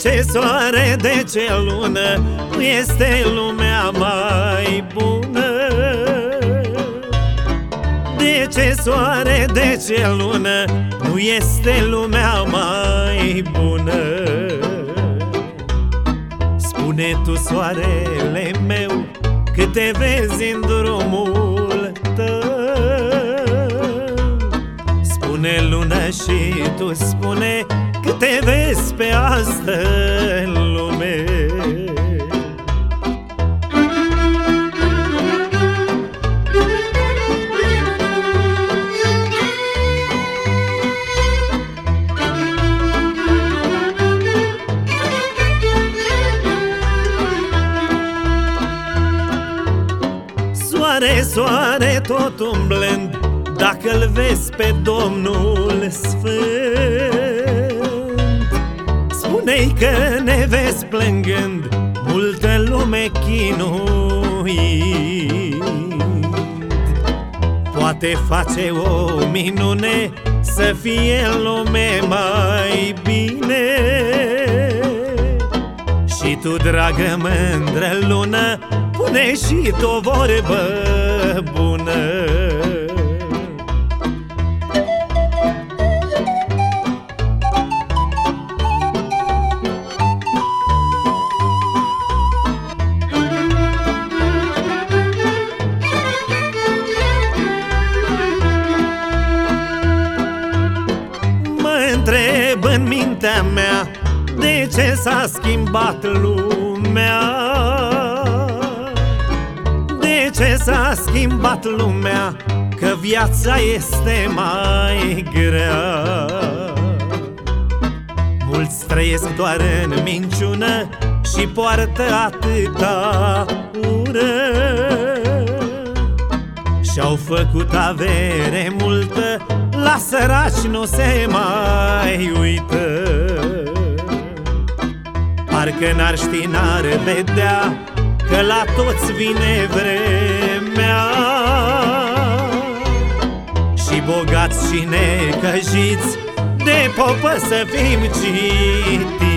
ce soare, de ce lună Nu este lumea mai bună. De ce soare, de ce lună Nu este lumea mai bună. Spune tu, soarele meu Cât te vezi în drumul tău. Spune lună și tu spune Cât te vezi pe astă lume. Soare, soare, tot umblând Dacă-l vezi pe Domnul Sfânt Spune-i că ne vezi plângând Multă lume chinuind Poate face o minune Să fie lume mai bine. Și tu, dragă mândră lună Pune și tu o vorbă bună întreb în mintea mea De ce s-a schimbat lumea? De ce s-a schimbat lumea Că viața este mai grea? Mulți trăiesc doar în minciună Și poartă atâta ură. Și-au făcut avere multă La săraci nu se mai uită. Parcă n-ar ști, n-ar vedea Că la toți vine vremea. Și bogați și necăjiți De popă să fim citiți